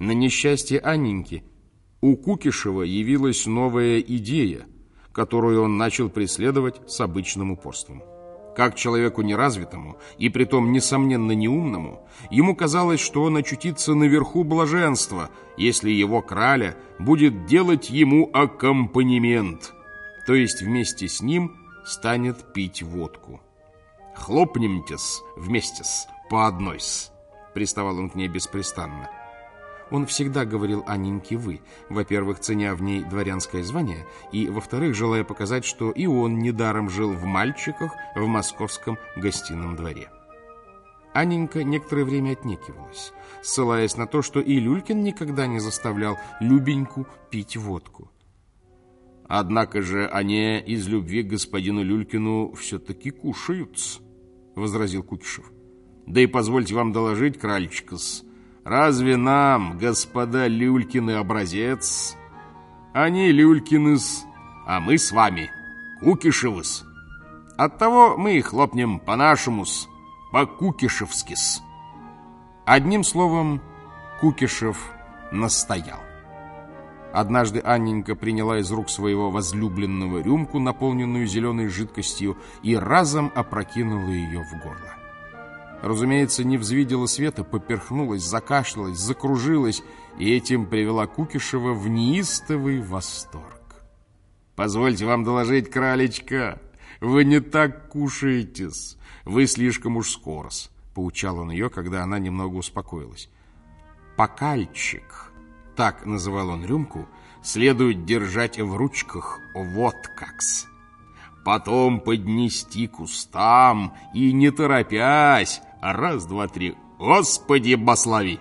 На несчастье Анненьки у Кукишева явилась новая идея, которую он начал преследовать с обычным упорством. Как человеку неразвитому и притом несомненно неумному, ему казалось, что он очутится наверху блаженства, если его краля будет делать ему аккомпанемент, то есть вместе с ним станет пить водку. «Хлопнемте-с вместе-с, по одной-с», приставал он к ней беспрестанно. Он всегда говорил Анненьке «вы», во-первых, ценя в ней дворянское звание, и, во-вторых, желая показать, что и он недаром жил в мальчиках в московском гостином дворе. Анненька некоторое время отнекивалась, ссылаясь на то, что и Люлькин никогда не заставлял Любеньку пить водку. «Однако же они из любви к господину Люлькину все-таки кушаются», — возразил Кутишев. «Да и позвольте вам доложить, кральчикас, Разве нам, господа Люлькины, образец? Они Люлькины-с, а мы с вами Кукишевы-с. Оттого мы их хлопнем по-нашему-с, по-кукишевски-с. Одним словом, Кукишев настоял. Однажды Анненька приняла из рук своего возлюбленного рюмку, наполненную зеленой жидкостью, и разом опрокинула ее в горло. Разумеется, не взвидела света, поперхнулась, закашлялась, закружилась, и этим привела Кукишева в неистовый восторг. «Позвольте вам доложить, кралечка, вы не так кушаетесь, вы слишком уж скорос», — поучал он ее, когда она немного успокоилась. «Покальчик», — так называл он рюмку, — следует держать в ручках вот как-с. Потом поднести к устам и, не торопясь, Раз, два, три. Господи, бослови!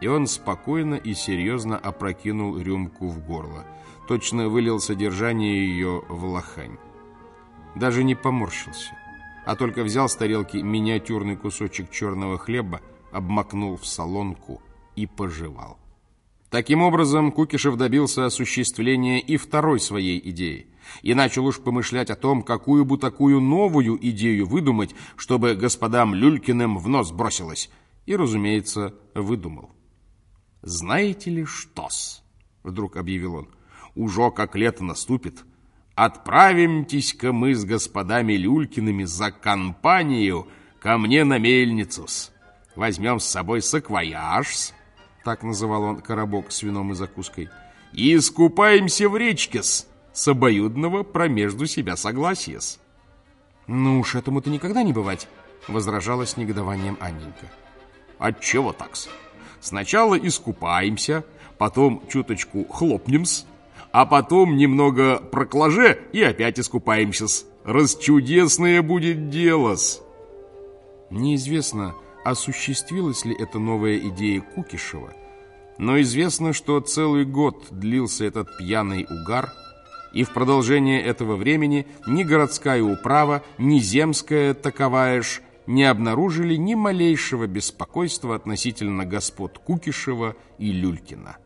И он спокойно и серьезно опрокинул рюмку в горло. Точно вылил содержание ее в лохань. Даже не поморщился, а только взял с тарелки миниатюрный кусочек черного хлеба, обмакнул в солонку и пожевал. Таким образом, Кукишев добился осуществления и второй своей идеи – и начал уж помышлять о том, какую бы такую новую идею выдумать, чтобы господам Люлькиным в нос бросилось. И, разумеется, выдумал. «Знаете ли что-с?» — вдруг объявил он. «Ужо как лето наступит, отправимтесь-ка мы с господами Люлькиными за компанию ко мне на мельницу-с. Возьмем с собой саквояж так называл он коробок с вином и закуской, и искупаемся в речке-с с обоюдного промежду себя согласия-с. «Ну уж этому-то никогда не бывать», — возражала с негодованием Анненька. «Отчего такс? Сначала искупаемся, потом чуточку хлопнем-с, а потом немного проклаже и опять искупаемся-с. Расчудесное будет дело-с!» Неизвестно, осуществилась ли эта новая идея Кукишева, но известно, что целый год длился этот пьяный угар — и в продолжение этого времени ни городская управа, ни земская таковая ж не обнаружили ни малейшего беспокойства относительно господ Кукишева и Люлькина.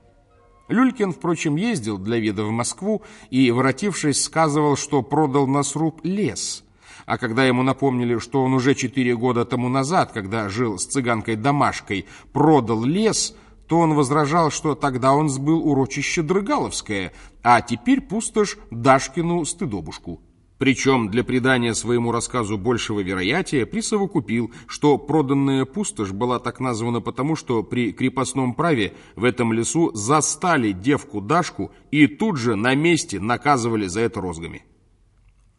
Люлькин, впрочем, ездил для вида в Москву и, воротившись, сказывал, что продал на сруб лес. А когда ему напомнили, что он уже четыре года тому назад, когда жил с цыганкой Домашкой, продал лес – то он возражал, что тогда он сбыл урочище Дрыгаловское, а теперь пустошь Дашкину стыдобушку. Причем для придания своему рассказу большего вероятия присовокупил, что проданная пустошь была так названа потому, что при крепостном праве в этом лесу застали девку Дашку и тут же на месте наказывали за это розгами.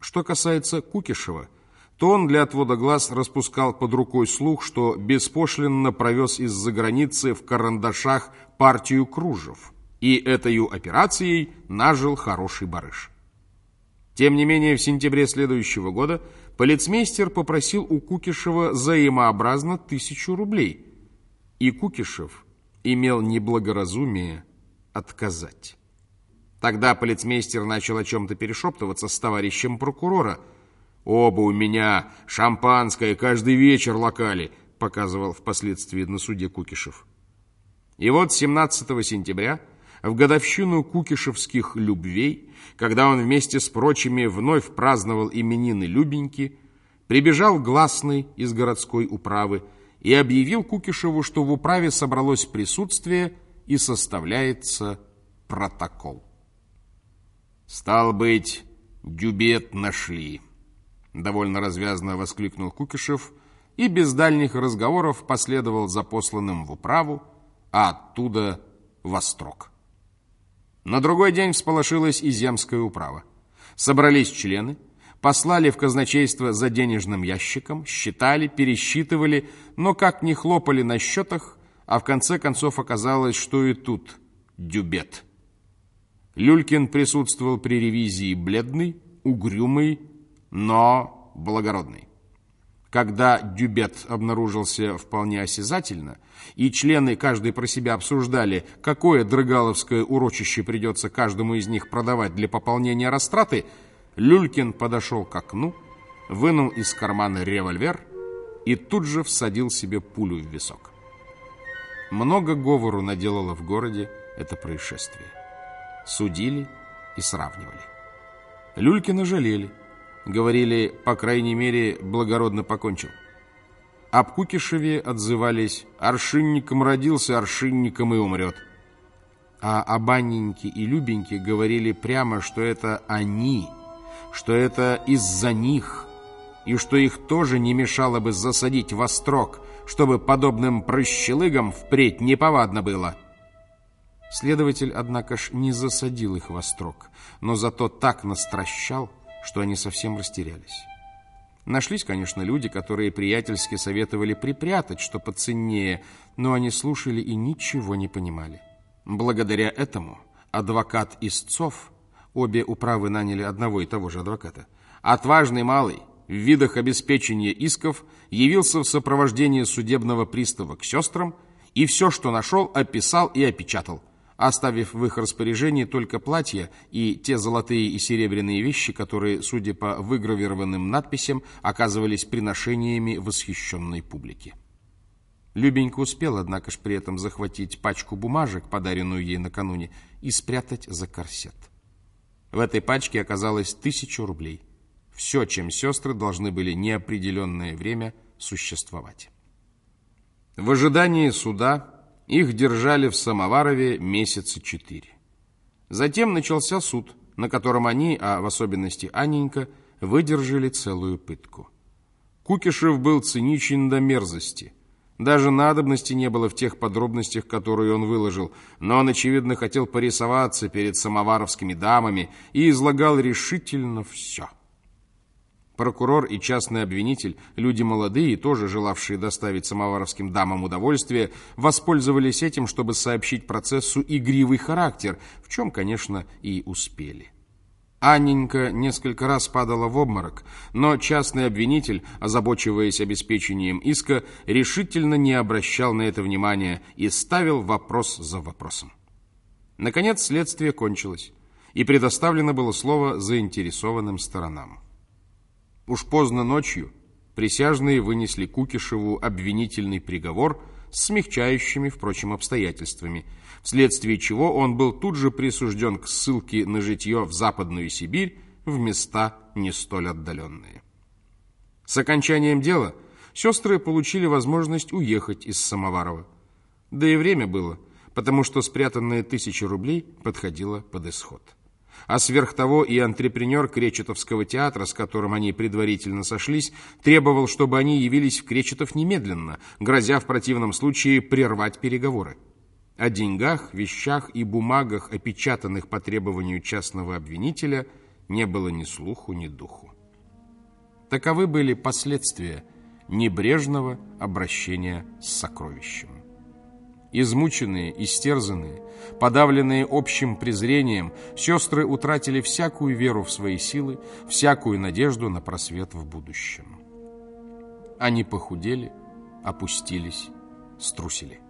Что касается Кукишева, то он для отвода глаз распускал под рукой слух, что беспошлинно провез из-за границы в карандашах партию кружев, и этой операцией нажил хороший барыш. Тем не менее, в сентябре следующего года полицмейстер попросил у Кукишева взаимообразно тысячу рублей, и Кукишев имел неблагоразумие отказать. Тогда полицмейстер начал о чем-то перешептываться с товарищем прокурора – Оба у меня шампанское каждый вечер локали, показывал впоследствии на суде Кукишев. И вот 17 сентября, в годовщину кукишевских любвей, когда он вместе с прочими вновь праздновал именины Любеньки, прибежал гласный из городской управы и объявил Кукишеву, что в управе собралось присутствие и составляется протокол. «Стал быть, дюбет нашли», — довольно развязно воскликнул Кукишев и без дальних разговоров последовал за посланным в управу, а оттуда в Острог. На другой день всполошилась и земская управа. Собрались члены, послали в казначейство за денежным ящиком, считали, пересчитывали, но как ни хлопали на счетах, а в конце концов оказалось, что и тут дюбет. Люлькин присутствовал при ревизии бледный, угрюмый, но благородный. Когда дюбет обнаружился вполне осязательно, и члены каждый про себя обсуждали, какое дрыгаловское урочище придется каждому из них продавать для пополнения растраты, Люлькин подошел к окну, вынул из кармана револьвер и тут же всадил себе пулю в висок. Много говору наделало в городе это происшествие. Судили и сравнивали. Люлькина жалели. Говорили, по крайней мере, благородно покончил. Об Кукишеве отзывались «Аршинником родился, аршинником и умрет». А об Анненьке и Любеньке говорили прямо, что это они, что это из-за них, и что их тоже не мешало бы засадить во строк, чтобы подобным прощелыгам впредь неповадно было. Следователь, однако ж, не засадил их во строк, но зато так настращал, что они совсем растерялись. Нашлись, конечно, люди, которые приятельски советовали припрятать, что поценнее, но они слушали и ничего не понимали. Благодаря этому адвокат Истцов, обе управы наняли одного и того же адвоката, отважный малый, в видах обеспечения исков явился в сопровождении судебного пристава к сестрам и все, что нашел, описал и опечатал, оставив в их распоряжении только платья и те золотые и серебряные вещи, которые, судя по выгравированным надписям, оказывались приношениями восхищенной публики. Любенька успел, однако ж, при этом захватить пачку бумажек, подаренную ей накануне, и спрятать за корсет. В этой пачке оказалось тысячу рублей – все, чем сестры должны были неопределенное время существовать. В ожидании суда их держали в Самоварове месяца четыре. Затем начался суд, на котором они, а в особенности Анненька, выдержали целую пытку. Кукишев был циничен до мерзости. Даже надобности не было в тех подробностях, которые он выложил, но он, очевидно, хотел порисоваться перед самоваровскими дамами и излагал решительно все. Прокурор и частный обвинитель, люди молодые, тоже желавшие доставить самоваровским дамам удовольствие, воспользовались этим, чтобы сообщить процессу игривый характер, в чем, конечно, и успели. Анненька несколько раз падала в обморок, но частный обвинитель, озабочиваясь обеспечением иска, решительно не обращал на это внимания и ставил вопрос за вопросом. Наконец следствие кончилось, и предоставлено было слово заинтересованным сторонам. Уж поздно ночью присяжные вынесли Кукишеву обвинительный приговор с смягчающими, впрочем, обстоятельствами, вследствие чего он был тут же присужден к ссылке на житье в Западную Сибирь в места не столь отдаленные. С окончанием дела сестры получили возможность уехать из Самоварова. Да и время было, потому что спрятанные тысячи рублей подходило под исход. А сверх того и антрепренер Кречетовского театра, с которым они предварительно сошлись, требовал, чтобы они явились в Кречетов немедленно, грозя в противном случае прервать переговоры. О деньгах, вещах и бумагах, опечатанных по требованию частного обвинителя, не было ни слуху, ни духу. Таковы были последствия небрежного обращения с сокровищем. Измученные, истерзанные, подавленные общим презрением, сестры утратили всякую веру в свои силы, всякую надежду на просвет в будущем. Они похудели, опустились, струсили.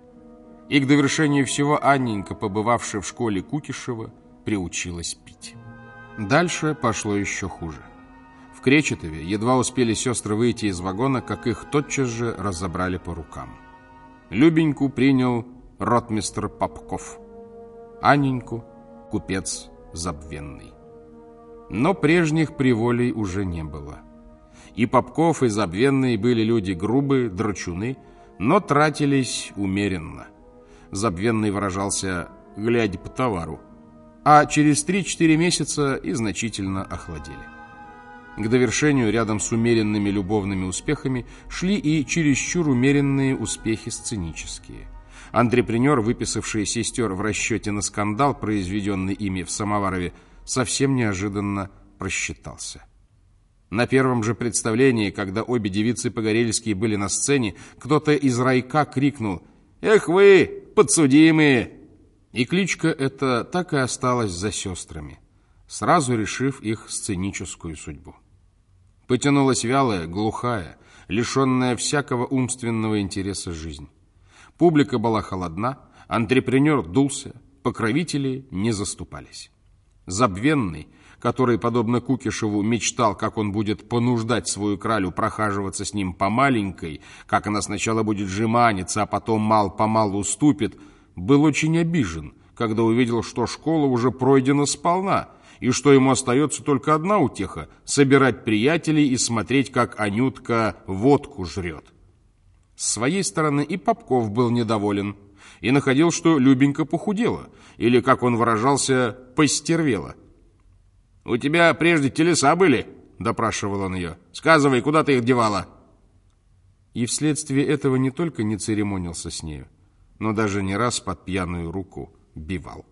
И к довершению всего Анненька, побывавшая в школе Кукишева, приучилась пить. Дальше пошло еще хуже. В Кречетове едва успели сестры выйти из вагона, как их тотчас же разобрали по рукам. Любеньку принял ротмистр Попков, Анненьку – купец Забвенный. Но прежних приволей уже не было. И Попков, и Забвенный были люди грубые, драчуны, но тратились умеренно. Забвенный выражался «глядя по товару», а через 3-4 месяца и значительно охладели. К довершению рядом с умеренными любовными успехами шли и чересчур умеренные успехи сценические. Антрепренер, выписавший сестер в расчете на скандал, произведенный ими в Самоварове, совсем неожиданно просчитался. На первом же представлении, когда обе девицы Погорельские были на сцене, кто-то из райка крикнул «Эх вы, подсудимые!» И кличка эта так и осталась за сестрами, сразу решив их сценическую судьбу. Потянулась вялая, глухая, лишенная всякого умственного интереса жизнь. Публика была холодна, антрепренер дулся, покровители не заступались. Забвенный, который, подобно Кукишеву, мечтал, как он будет понуждать свою кралю прохаживаться с ним по маленькой, как она сначала будет жеманиться, а потом мал-помалу уступит, был очень обижен, когда увидел, что школа уже пройдена сполна, и что ему остается только одна утеха — собирать приятелей и смотреть, как Анютка водку жрет. С своей стороны и Попков был недоволен и находил, что Любенька похудела, или, как он выражался, постервела. «У тебя прежде телеса были?» — допрашивал он ее. «Сказывай, куда ты их девала?» И вследствие этого не только не церемонился с нею, но даже не раз под пьяную руку бивал.